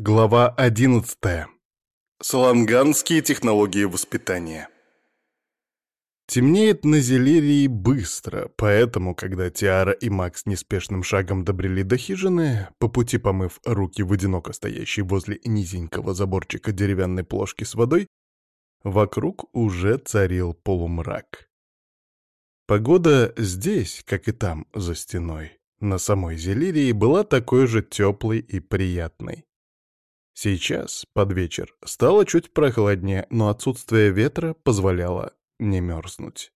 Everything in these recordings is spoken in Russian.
Глава 11. Саланганские технологии воспитания. Темнеет на Зелерии быстро, поэтому, когда Тиара и Макс неспешным шагом добрели до хижины, по пути помыв руки в одиноко стоящей возле низенького заборчика деревянной плошки с водой, вокруг уже царил полумрак. Погода здесь, как и там, за стеной, на самой Зелирии, была такой же теплой и приятной. Сейчас, под вечер, стало чуть прохладнее, но отсутствие ветра позволяло не мерзнуть.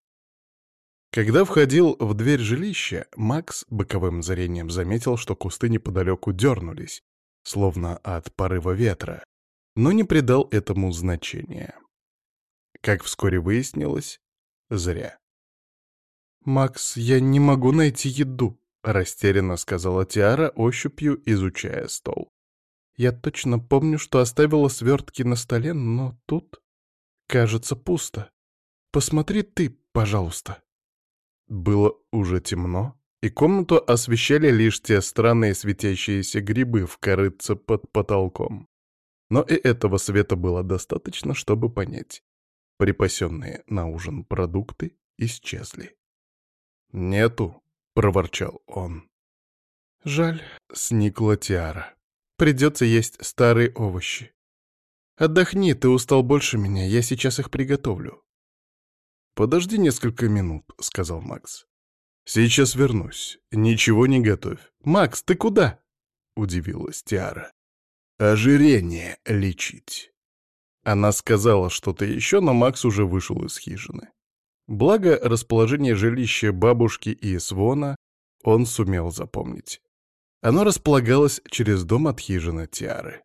Когда входил в дверь жилища, Макс боковым зрением заметил, что кусты неподалеку дернулись, словно от порыва ветра, но не придал этому значения. Как вскоре выяснилось, зря. «Макс, я не могу найти еду», — растерянно сказала Тиара, ощупью изучая стол. Я точно помню, что оставила свертки на столе, но тут, кажется, пусто. Посмотри ты, пожалуйста. Было уже темно, и комнату освещали лишь те странные светящиеся грибы в корыце под потолком. Но и этого света было достаточно, чтобы понять. Припасенные на ужин продукты исчезли. «Нету», — проворчал он. «Жаль», — сникла Тиара. Придется есть старые овощи. Отдохни, ты устал больше меня, я сейчас их приготовлю. Подожди несколько минут, сказал Макс. Сейчас вернусь. Ничего не готовь. Макс, ты куда? Удивилась Тиара. Ожирение лечить. Она сказала что-то еще, но Макс уже вышел из хижины. Благо, расположение жилища бабушки и Свона он сумел запомнить. Оно располагалось через дом от хижины Тиары.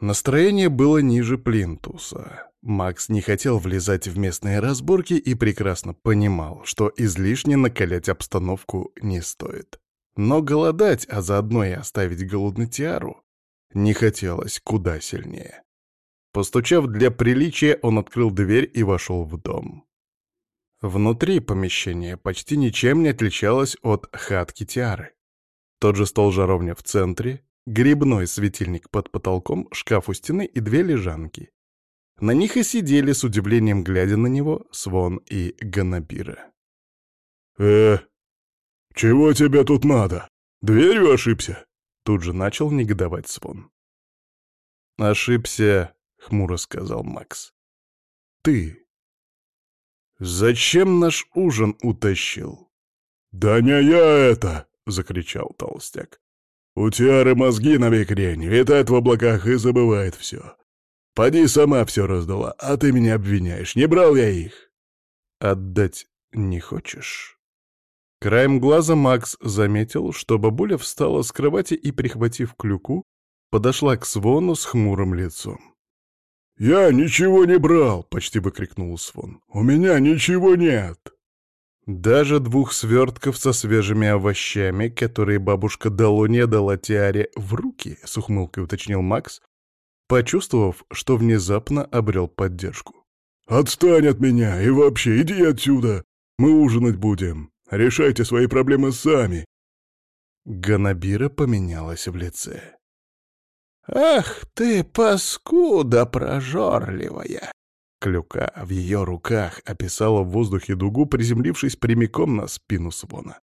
Настроение было ниже плинтуса. Макс не хотел влезать в местные разборки и прекрасно понимал, что излишне накалять обстановку не стоит. Но голодать, а заодно и оставить голодный Тиару, не хотелось куда сильнее. Постучав для приличия, он открыл дверь и вошел в дом. Внутри помещения почти ничем не отличалось от хатки Тиары. Тот же стол-жаровня в центре, грибной светильник под потолком, шкаф у стены и две лежанки. На них и сидели, с удивлением глядя на него, Свон и Ганабира. «Э, чего тебе тут надо? Дверью ошибся?» Тут же начал негодовать Свон. «Ошибся», — хмуро сказал Макс. «Ты «Зачем наш ужин утащил?» «Да не я это!» — закричал толстяк. «У Тиары мозги на бекрень, витает в облаках и забывает все. Поди сама все раздала, а ты меня обвиняешь. Не брал я их!» «Отдать не хочешь?» Краем глаза Макс заметил, что бабуля встала с кровати и, прихватив клюку, подошла к Свону с хмурым лицом. «Я ничего не брал!» — почти выкрикнул Свон. «У меня ничего нет!» Даже двух свертков со свежими овощами, которые бабушка Далония дала Тиаре в руки, — с ухмылкой уточнил Макс, почувствовав, что внезапно обрел поддержку. «Отстань от меня и вообще иди отсюда! Мы ужинать будем! Решайте свои проблемы сами!» Ганабира поменялась в лице. «Ах ты, паскуда прожорливая!» Клюка в ее руках описала в воздухе дугу, приземлившись прямиком на спину Свона.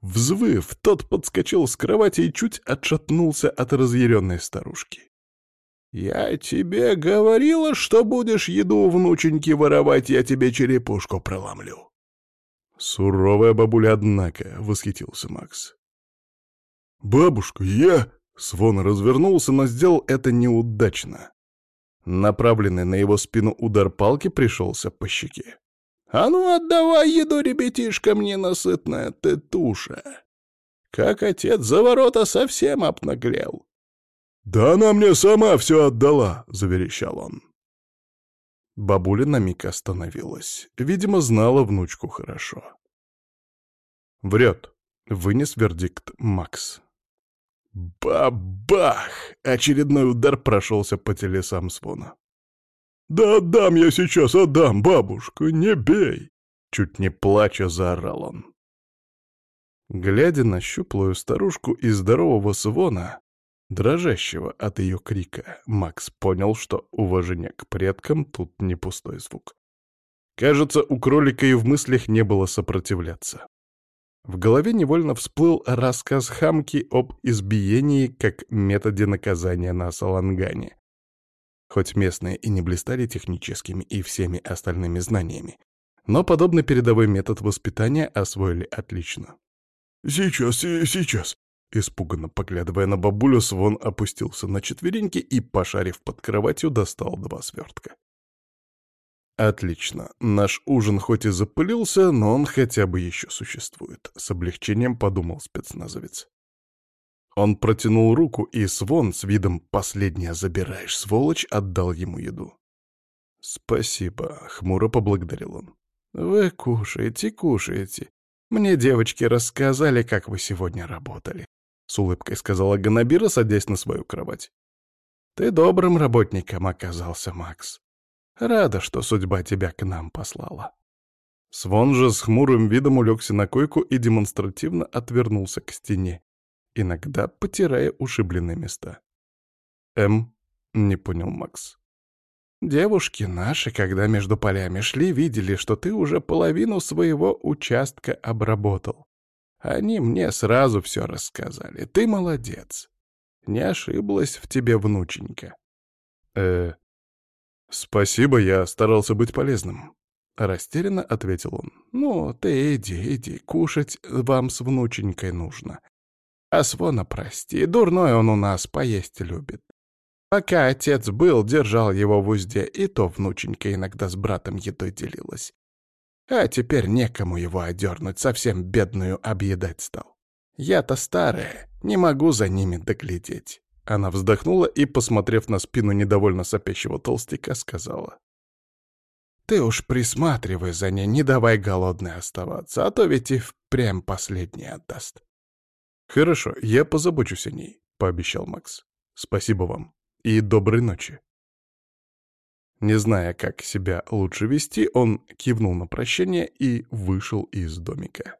Взвыв, тот подскочил с кровати и чуть отшатнулся от разъяренной старушки. «Я тебе говорила, что будешь еду внученьки воровать, я тебе черепушку проломлю». «Суровая бабуля, однако», — восхитился Макс. «Бабушка, я...» Свон развернулся, но сделал это неудачно. Направленный на его спину удар палки пришелся по щеке. «А ну, отдавай еду ребятишкам, ненасытная ты туша! Как отец за ворота совсем обнаглел!» «Да она мне сама все отдала!» — заверещал он. Бабуля на миг остановилась. Видимо, знала внучку хорошо. «Врет», — вынес вердикт Макс. Бабах! Очередной удар прошелся по телесам Свона. «Да отдам я сейчас, отдам, бабушка, не бей!» Чуть не плача заорал он. Глядя на щуплую старушку и здорового свона, дрожащего от ее крика, Макс понял, что уважение к предкам тут не пустой звук. Кажется, у кролика и в мыслях не было сопротивляться. В голове невольно всплыл рассказ Хамки об избиении как методе наказания на Салангане. Хоть местные и не блистали техническими и всеми остальными знаниями, но подобный передовой метод воспитания освоили отлично. «Сейчас, сейчас!» Испуганно поглядывая на бабулю, Свон опустился на четвереньки и, пошарив под кроватью, достал два свертка. Отлично. Наш ужин хоть и запылился, но он хотя бы еще существует. С облегчением подумал спецназовец. Он протянул руку, и Свон с видом «последнее забираешь, сволочь» отдал ему еду. «Спасибо», — хмуро поблагодарил он. «Вы кушаете, кушаете. Мне девочки рассказали, как вы сегодня работали», — с улыбкой сказала Ганабира, садясь на свою кровать. «Ты добрым работником оказался, Макс. Рада, что судьба тебя к нам послала». Свон же с хмурым видом улегся на койку и демонстративно отвернулся к стене, иногда потирая ушибленные места. «Эм?» — не понял Макс. «Девушки наши, когда между полями шли, видели, что ты уже половину своего участка обработал. Они мне сразу все рассказали. Ты молодец. Не ошиблась в тебе внученька». «Э, «Спасибо, я старался быть полезным», — растерянно ответил он. «Ну, ты иди, иди, кушать вам с внученькой нужно. А свона прости, дурной он у нас поесть любит. Пока отец был, держал его в узде, и то внученька иногда с братом едой делилась. А теперь некому его одернуть, совсем бедную объедать стал. Я-то старая, не могу за ними доглядеть. Она вздохнула и, посмотрев на спину недовольно сопящего толстяка, сказала. «Ты уж присматривай за ней, не давай голодной оставаться, а то ведь и впрямь последний отдаст». «Хорошо, я позабочусь о ней», — пообещал Макс. «Спасибо вам и доброй ночи». Не зная, как себя лучше вести, он кивнул на прощание и вышел из домика.